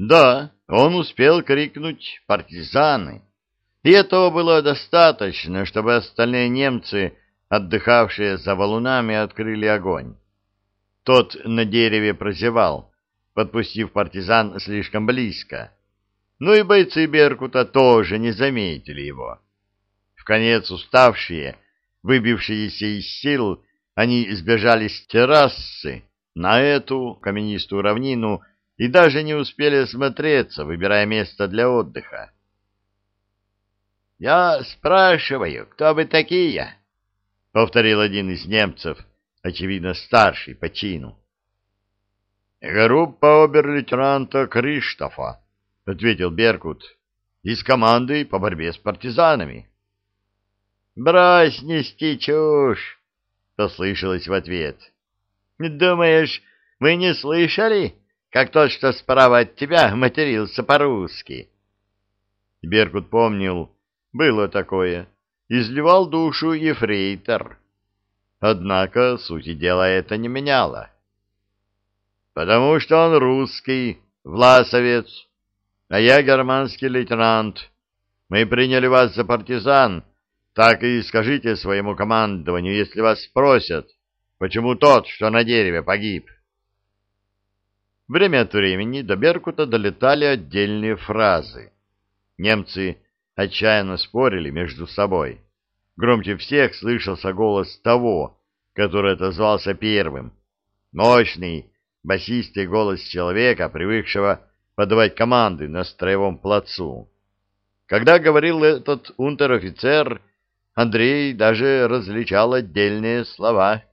Да, он успел крикнуть «Партизаны!» И этого было достаточно, чтобы остальные немцы, отдыхавшие за валунами, открыли огонь. Тот на дереве прозевал, подпустив партизан слишком близко. Ну и бойцы Беркута тоже не заметили его. В конец уставшие, выбившиеся из сил, они сбежали с террасы на эту каменистую равнину и даже не успели осмотреться, выбирая место для отдыха. «Я спрашиваю, кто вы такие?» — повторил один из немцев, очевидно, старший по чину. «Группа обер-лейтенанта Криштофа», — ответил Беркут, — «из команды по борьбе с партизанами». «Брось нести чушь!» — послышалось в ответ. «Думаешь, мы не слышали, как тот, что справа от тебя, матерился по-русски?» Беркут помнил, было такое, изливал душу ефрейтор. Однако, сути дела, это не меняло. «Потому что он русский, власовец, а я германский лейтенант. Мы приняли вас за партизан» Так и скажите своему командованию, если вас спросят, почему тот, что на дереве, погиб. Время от времени до Беркута долетали отдельные фразы. Немцы отчаянно спорили между собой. Громче всех слышался голос того, который отозвался первым. Мощный, басистый голос человека, привыкшего подавать команды на строевом плацу. Когда говорил этот унтер-офицер, Андрей даже различал отдельные слова.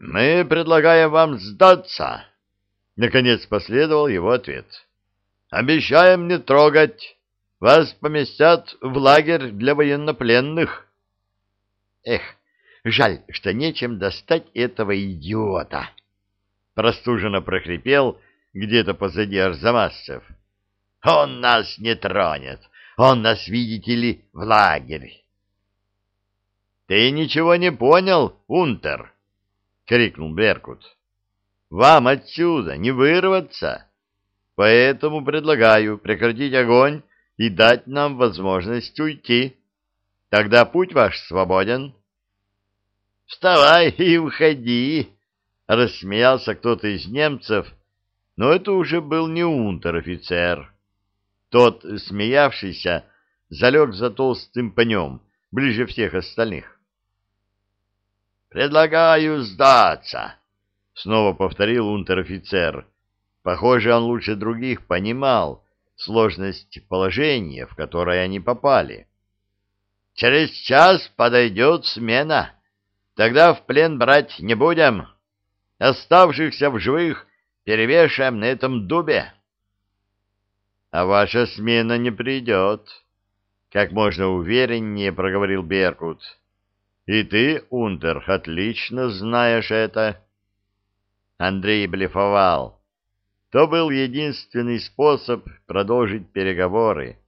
«Мы предлагаем вам сдаться», — наконец последовал его ответ. «Обещаем не трогать. Вас поместят в лагерь для военнопленных». «Эх, жаль, что нечем достать этого идиота», — простуженно прохрипел где-то позади Арзамасцев. «Он нас не тронет. Он нас, видите ли, в лагерь. — Ты ничего не понял, Унтер? — крикнул Беркут. — Вам отсюда не вырваться. Поэтому предлагаю прекратить огонь и дать нам возможность уйти. Тогда путь ваш свободен. — Вставай и уходи! — рассмеялся кто-то из немцев, но это уже был не унтер-офицер. Тот, смеявшийся, залег за толстым пнем, ближе всех остальных. «Предлагаю сдаться», — снова повторил унтер-офицер. Похоже, он лучше других понимал сложность положения, в которое они попали. «Через час подойдет смена. Тогда в плен брать не будем. Оставшихся в живых перевешаем на этом дубе» а ваша смена не придет, — как можно увереннее проговорил Беркут. — И ты, Унтер, отлично знаешь это. Андрей блефовал. То был единственный способ продолжить переговоры.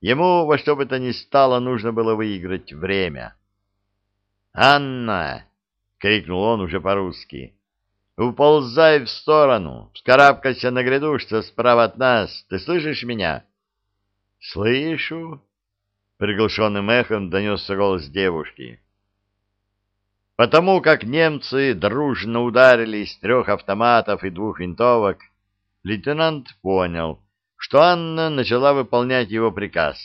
Ему во что бы то ни стало нужно было выиграть время. «Анна!» — крикнул он уже по-русски. Уползай в сторону, вскарабкайся на гряду, что справа от нас. Ты слышишь меня? — Слышу, — приглушенным эхом донесся голос девушки. Потому как немцы дружно ударили из трех автоматов и двух винтовок, лейтенант понял, что Анна начала выполнять его приказ.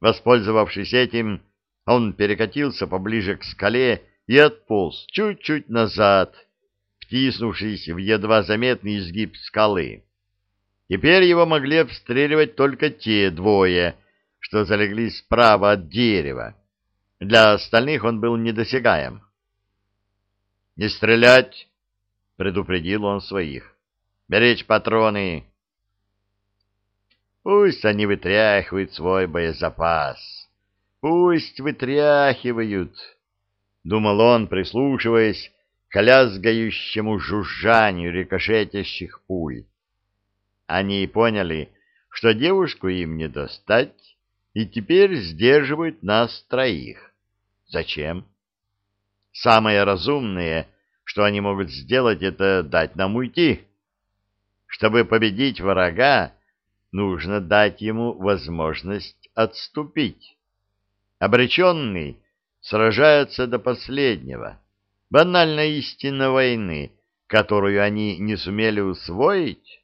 Воспользовавшись этим, он перекатился поближе к скале и отполз чуть-чуть назад, втиснувшись в едва заметный изгиб скалы. Теперь его могли обстреливать только те двое, что залегли справа от дерева. Для остальных он был недосягаем. «Не стрелять!» — предупредил он своих. «Беречь патроны!» Пусть они вытряхивают свой боезапас. Пусть вытряхивают, — думал он, прислушиваясь к лязгающему жужжанию рикошетящих пуль. Они поняли, что девушку им не достать, и теперь сдерживают нас троих. Зачем? Самое разумное, что они могут сделать, это дать нам уйти. Чтобы победить врага, нужно дать ему возможность отступить. Обреченный сражается до последнего. Банальная истина войны, которую они не сумели усвоить?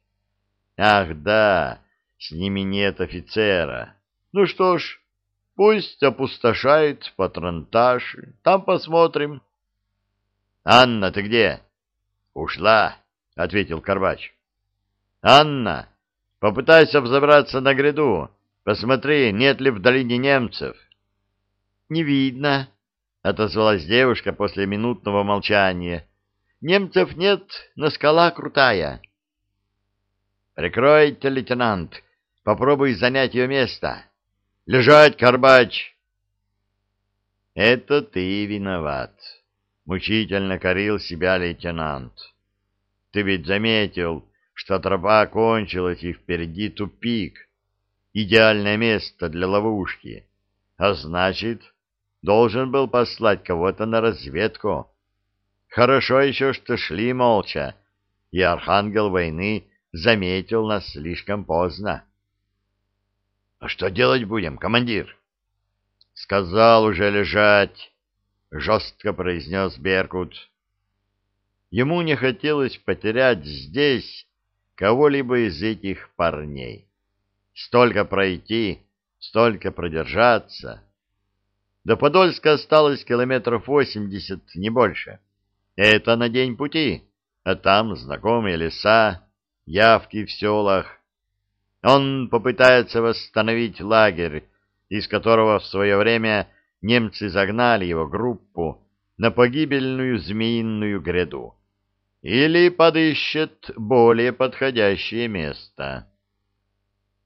Ах да, с ними нет офицера. Ну что ж, пусть опустошает патронтаж, там посмотрим. — Анна, ты где? — Ушла, — ответил Карбач. — Анна, попытайся взобраться на гряду. Посмотри, нет ли в долине немцев. — Не видно, — отозвалась девушка после минутного молчания. — Немцев нет, но скала крутая. — Прикройте, лейтенант, попробуй занять ее место. — Лежать, Карбач! — Это ты виноват. — мучительно корил себя лейтенант. «Ты ведь заметил, что тропа кончилась и впереди тупик, идеальное место для ловушки, а значит, должен был послать кого-то на разведку. Хорошо еще, что шли молча, и архангел войны заметил нас слишком поздно». «А что делать будем, командир?» «Сказал уже лежать». — жестко произнес Беркут. Ему не хотелось потерять здесь кого-либо из этих парней. Столько пройти, столько продержаться. До Подольска осталось километров восемьдесят, не больше. Это на день пути, а там знакомые леса, явки в селах. Он попытается восстановить лагерь, из которого в свое время немцы загнали его группу на погибельную змеиную гряду или подыщет более подходящее место.